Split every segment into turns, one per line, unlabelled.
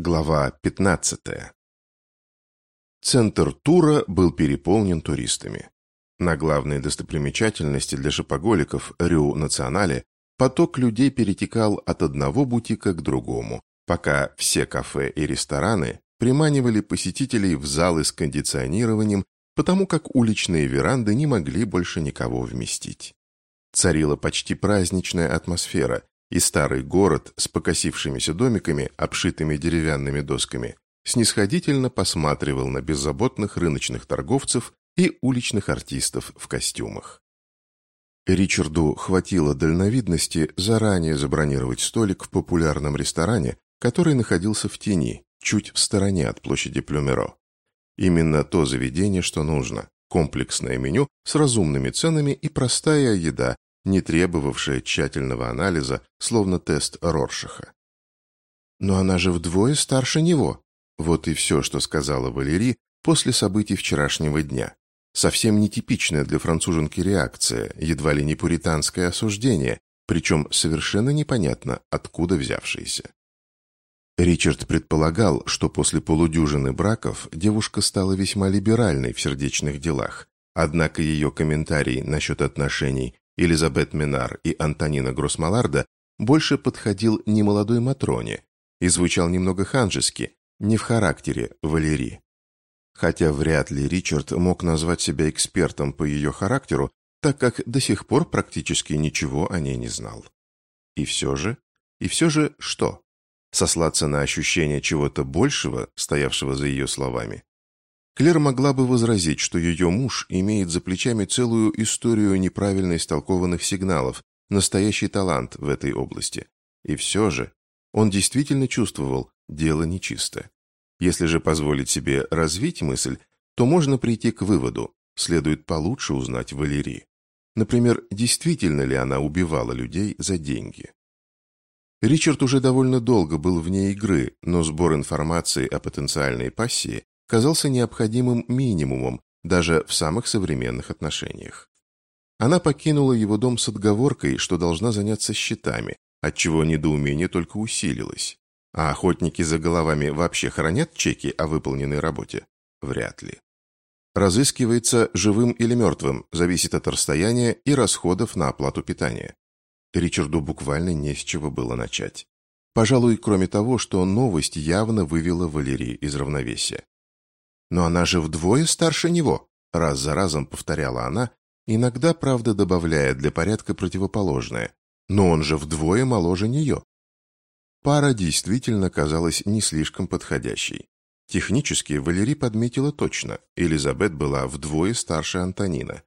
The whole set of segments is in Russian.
Глава 15. Центр тура был переполнен туристами. На главные достопримечательности для шопоголиков Рю Национале поток людей перетекал от одного бутика к другому, пока все кафе и рестораны приманивали посетителей в залы с кондиционированием, потому как уличные веранды не могли больше никого вместить. Царила почти праздничная атмосфера, и старый город с покосившимися домиками, обшитыми деревянными досками, снисходительно посматривал на беззаботных рыночных торговцев и уличных артистов в костюмах. Ричарду хватило дальновидности заранее забронировать столик в популярном ресторане, который находился в тени, чуть в стороне от площади Плюмеро. Именно то заведение, что нужно. Комплексное меню с разумными ценами и простая еда, не требовавшая тщательного анализа, словно тест Роршаха. «Но она же вдвое старше него», вот и все, что сказала Валерий после событий вчерашнего дня. Совсем нетипичная для француженки реакция, едва ли не пуританское осуждение, причем совершенно непонятно, откуда взявшееся. Ричард предполагал, что после полудюжины браков девушка стала весьма либеральной в сердечных делах, однако ее комментарий насчет отношений Элизабет Минар и Антонина Гроссмаларда больше подходил не молодой Матроне и звучал немного ханжески, не в характере Валерии. Хотя вряд ли Ричард мог назвать себя экспертом по ее характеру, так как до сих пор практически ничего о ней не знал. И все же, и все же что? Сослаться на ощущение чего-то большего, стоявшего за ее словами, Клер могла бы возразить, что ее муж имеет за плечами целую историю неправильно истолкованных сигналов, настоящий талант в этой области. И все же он действительно чувствовал, дело нечисто. Если же позволить себе развить мысль, то можно прийти к выводу, следует получше узнать Валерии. Например, действительно ли она убивала людей за деньги. Ричард уже довольно долго был вне игры, но сбор информации о потенциальной пассии казался необходимым минимумом даже в самых современных отношениях. Она покинула его дом с отговоркой, что должна заняться счетами, отчего недоумение только усилилось. А охотники за головами вообще хранят чеки о выполненной работе? Вряд ли. Разыскивается живым или мертвым, зависит от расстояния и расходов на оплату питания. Ричарду буквально не с чего было начать. Пожалуй, кроме того, что новость явно вывела Валерии из равновесия. «Но она же вдвое старше него», — раз за разом повторяла она, иногда, правда, добавляя для порядка противоположное. «Но он же вдвое моложе нее». Пара действительно казалась не слишком подходящей. Технически Валерий подметила точно, Элизабет была вдвое старше Антонина.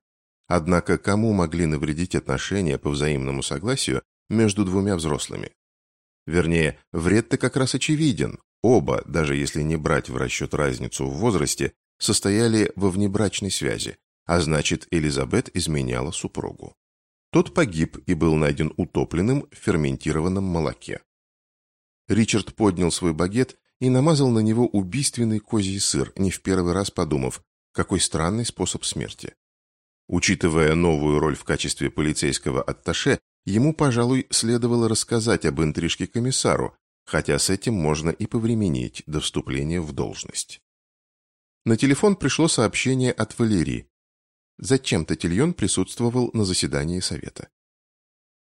Однако кому могли навредить отношения по взаимному согласию между двумя взрослыми? Вернее, вред-то как раз очевиден. Оба, даже если не брать в расчет разницу в возрасте, состояли во внебрачной связи, а значит, Элизабет изменяла супругу. Тот погиб и был найден утопленным в ферментированном молоке. Ричард поднял свой багет и намазал на него убийственный козий сыр, не в первый раз подумав, какой странный способ смерти. Учитывая новую роль в качестве полицейского атташе, ему, пожалуй, следовало рассказать об интрижке комиссару, хотя с этим можно и повременить до вступления в должность. На телефон пришло сообщение от Валерии. Зачем Татильон присутствовал на заседании совета?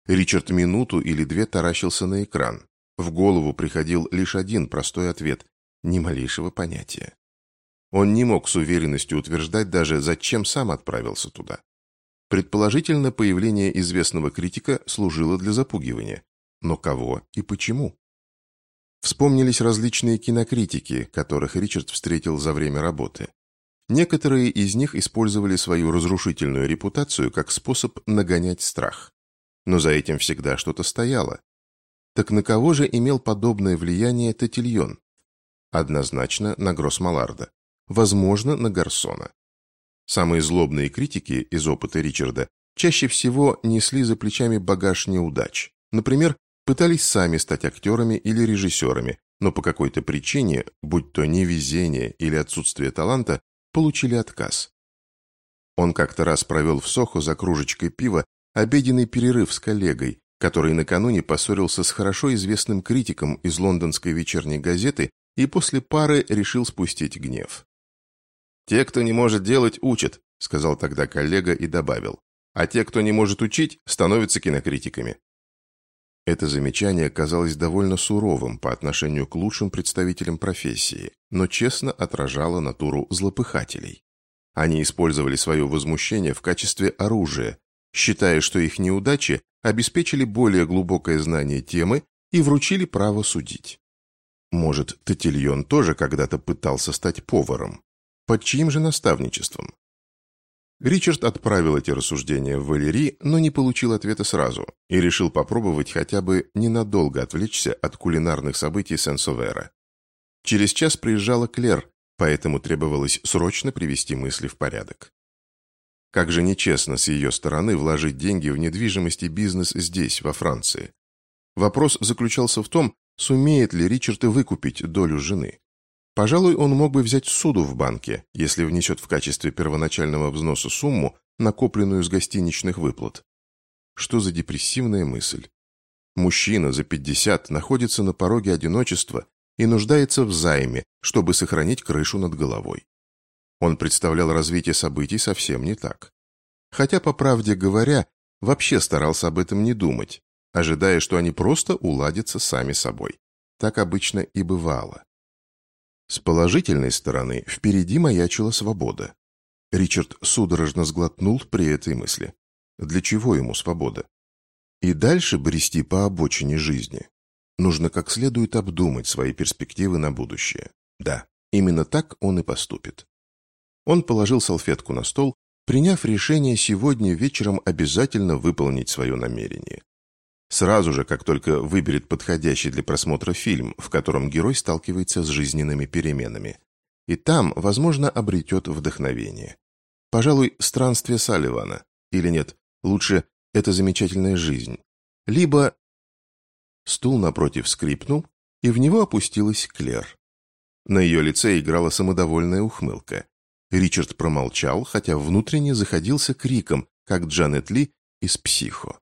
Ричард минуту или две таращился на экран. В голову приходил лишь один простой ответ – ни малейшего понятия. Он не мог с уверенностью утверждать даже, зачем сам отправился туда. Предположительно, появление известного критика служило для запугивания. Но кого и почему? Вспомнились различные кинокритики, которых Ричард встретил за время работы. Некоторые из них использовали свою разрушительную репутацию как способ нагонять страх. Но за этим всегда что-то стояло. Так на кого же имел подобное влияние Татильон? Однозначно на Гроссмаларда. Возможно, на Гарсона. Самые злобные критики из опыта Ричарда чаще всего несли за плечами багаж неудач. Например, пытались сами стать актерами или режиссерами, но по какой-то причине, будь то невезение или отсутствие таланта, получили отказ. Он как-то раз провел в Сохо за кружечкой пива обеденный перерыв с коллегой, который накануне поссорился с хорошо известным критиком из лондонской вечерней газеты и после пары решил спустить гнев. «Те, кто не может делать, учат», — сказал тогда коллега и добавил. «А те, кто не может учить, становятся кинокритиками». Это замечание казалось довольно суровым по отношению к лучшим представителям профессии, но честно отражало натуру злопыхателей. Они использовали свое возмущение в качестве оружия, считая, что их неудачи обеспечили более глубокое знание темы и вручили право судить. Может, Татильон тоже когда-то пытался стать поваром? Под чьим же наставничеством? Ричард отправил эти рассуждения в Валери, но не получил ответа сразу и решил попробовать хотя бы ненадолго отвлечься от кулинарных событий Сен-Совера. Через час приезжала Клер, поэтому требовалось срочно привести мысли в порядок. Как же нечестно с ее стороны вложить деньги в недвижимость и бизнес здесь, во Франции. Вопрос заключался в том, сумеет ли Ричард выкупить долю жены. Пожалуй, он мог бы взять суду в банке, если внесет в качестве первоначального взноса сумму, накопленную с гостиничных выплат. Что за депрессивная мысль? Мужчина за 50 находится на пороге одиночества и нуждается в займе, чтобы сохранить крышу над головой. Он представлял развитие событий совсем не так. Хотя, по правде говоря, вообще старался об этом не думать, ожидая, что они просто уладятся сами собой. Так обычно и бывало. С положительной стороны впереди маячила свобода. Ричард судорожно сглотнул при этой мысли. Для чего ему свобода? И дальше брести по обочине жизни. Нужно как следует обдумать свои перспективы на будущее. Да, именно так он и поступит. Он положил салфетку на стол, приняв решение сегодня вечером обязательно выполнить свое намерение. Сразу же, как только выберет подходящий для просмотра фильм, в котором герой сталкивается с жизненными переменами. И там, возможно, обретет вдохновение. Пожалуй, странствие Салливана. Или нет, лучше «Это замечательная жизнь». Либо... Стул напротив скрипнул, и в него опустилась Клер. На ее лице играла самодовольная ухмылка. Ричард промолчал, хотя внутренне заходился криком, как Джанет Ли из «Психо».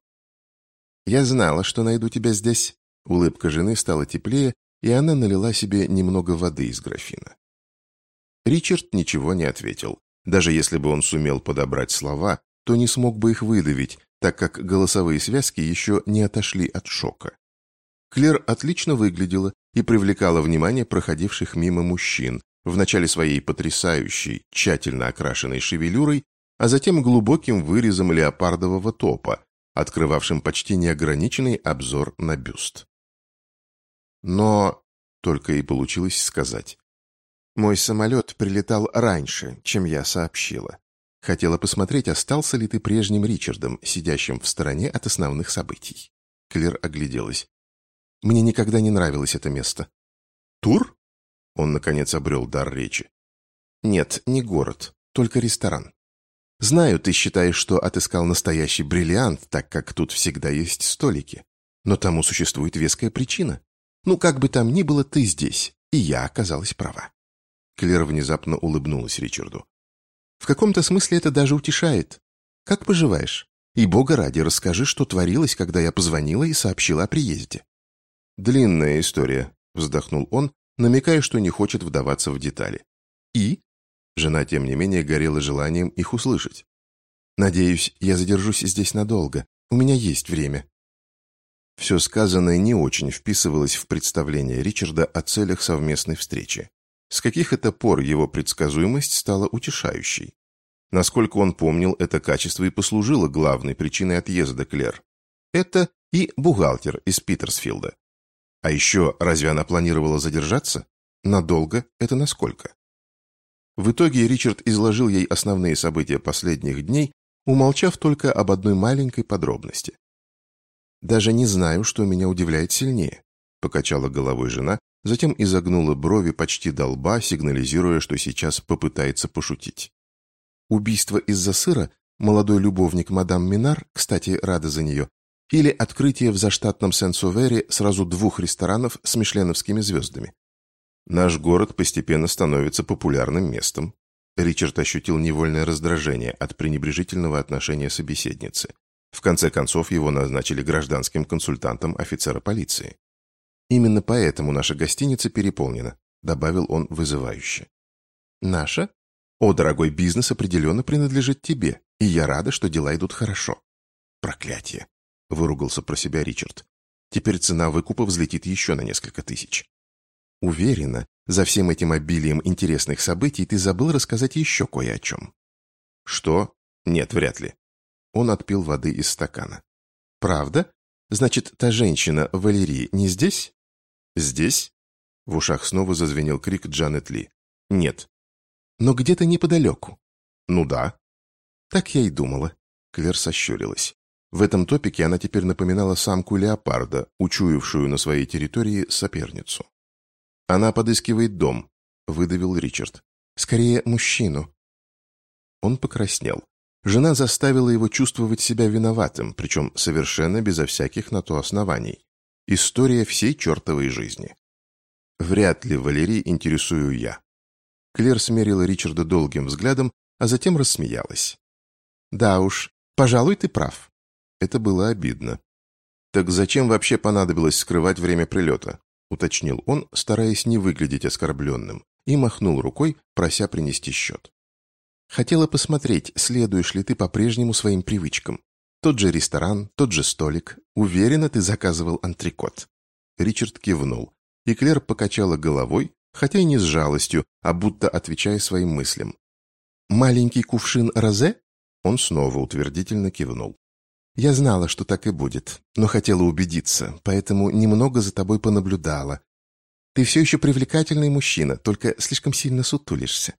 «Я знала, что найду тебя здесь». Улыбка жены стала теплее, и она налила себе немного воды из графина. Ричард ничего не ответил. Даже если бы он сумел подобрать слова, то не смог бы их выдавить, так как голосовые связки еще не отошли от шока. Клер отлично выглядела и привлекала внимание проходивших мимо мужчин, в начале своей потрясающей, тщательно окрашенной шевелюрой, а затем глубоким вырезом леопардового топа, открывавшим почти неограниченный обзор на бюст. Но только и получилось сказать. Мой самолет прилетал раньше, чем я сообщила. Хотела посмотреть, остался ли ты прежним Ричардом, сидящим в стороне от основных событий. Клер огляделась. Мне никогда не нравилось это место. Тур? Он, наконец, обрел дар речи. Нет, не город, только ресторан. Знаю, ты считаешь, что отыскал настоящий бриллиант, так как тут всегда есть столики. Но тому существует веская причина. Ну, как бы там ни было, ты здесь, и я оказалась права. Клер внезапно улыбнулась Ричарду. В каком-то смысле это даже утешает. Как поживаешь? И бога ради, расскажи, что творилось, когда я позвонила и сообщила о приезде. Длинная история, вздохнул он, намекая, что не хочет вдаваться в детали. И? Жена, тем не менее, горела желанием их услышать. «Надеюсь, я задержусь здесь надолго. У меня есть время». Все сказанное не очень вписывалось в представление Ричарда о целях совместной встречи. С каких это пор его предсказуемость стала утешающей? Насколько он помнил, это качество и послужило главной причиной отъезда Клер. Это и бухгалтер из Питерсфилда. А еще, разве она планировала задержаться? Надолго это насколько? В итоге Ричард изложил ей основные события последних дней, умолчав только об одной маленькой подробности. «Даже не знаю, что меня удивляет сильнее», — покачала головой жена, затем изогнула брови почти до лба, сигнализируя, что сейчас попытается пошутить. Убийство из-за сыра, молодой любовник мадам Минар, кстати, рада за нее, или открытие в заштатном Сен-Сувере сразу двух ресторанов с мишленовскими звездами. Наш город постепенно становится популярным местом. Ричард ощутил невольное раздражение от пренебрежительного отношения собеседницы. В конце концов, его назначили гражданским консультантом офицера полиции. Именно поэтому наша гостиница переполнена. добавил он вызывающе. «Наша? О, дорогой, бизнес определенно принадлежит тебе, и я рада, что дела идут хорошо». «Проклятие!» — выругался про себя Ричард. «Теперь цена выкупа взлетит еще на несколько тысяч». «Уверена, за всем этим обилием интересных событий ты забыл рассказать еще кое о чем». «Что? Нет, вряд ли». Он отпил воды из стакана. «Правда? Значит, та женщина, Валерий, не здесь?» «Здесь?» В ушах снова зазвенел крик Джанет Ли. «Нет». «Но где-то неподалеку». «Ну да». «Так я и думала». Клер сощурилась. В этом топике она теперь напоминала самку леопарда, учуявшую на своей территории соперницу. «Она подыскивает дом», — выдавил Ричард. «Скорее, мужчину». Он покраснел. Жена заставила его чувствовать себя виноватым, причем совершенно безо всяких на то оснований. История всей чертовой жизни. Вряд ли Валерий интересую я. Клер смерила Ричарда долгим взглядом, а затем рассмеялась. «Да уж, пожалуй, ты прав». Это было обидно. «Так зачем вообще понадобилось скрывать время прилета?» — уточнил он, стараясь не выглядеть оскорбленным, и махнул рукой, прося принести счет. «Хотела посмотреть, следуешь ли ты по-прежнему своим привычкам. Тот же ресторан, тот же столик. Уверена, ты заказывал антрикот». Ричард кивнул, и Клер покачала головой, хотя и не с жалостью, а будто отвечая своим мыслям. «Маленький кувшин розе?» Он снова утвердительно кивнул. Я знала, что так и будет, но хотела убедиться, поэтому немного за тобой понаблюдала. Ты все еще привлекательный мужчина, только слишком сильно сутулишься.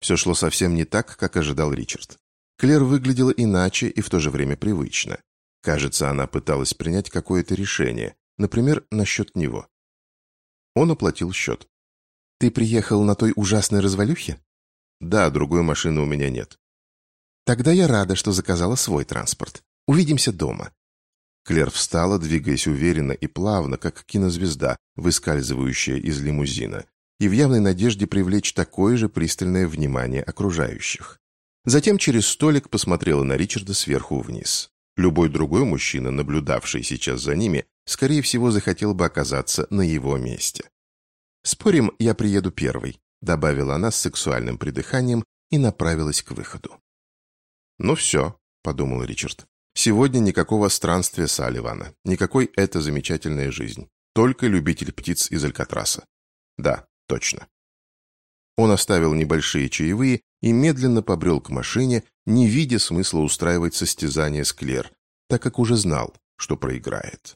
Все шло совсем не так, как ожидал Ричард. Клер выглядела иначе и в то же время привычно. Кажется, она пыталась принять какое-то решение, например, насчет него. Он оплатил счет. «Ты приехал на той ужасной развалюхе?» «Да, другой машины у меня нет». Тогда я рада, что заказала свой транспорт. Увидимся дома». Клер встала, двигаясь уверенно и плавно, как кинозвезда, выскальзывающая из лимузина, и в явной надежде привлечь такое же пристальное внимание окружающих. Затем через столик посмотрела на Ричарда сверху вниз. Любой другой мужчина, наблюдавший сейчас за ними, скорее всего, захотел бы оказаться на его месте. «Спорим, я приеду первой», — добавила она с сексуальным придыханием и направилась к выходу. «Ну все», — подумал Ричард. «Сегодня никакого странствия Салливана, никакой «это замечательная жизнь». Только любитель птиц из Алькатраса. Да, точно». Он оставил небольшие чаевые и медленно побрел к машине, не видя смысла устраивать состязание с Клер, так как уже знал, что проиграет.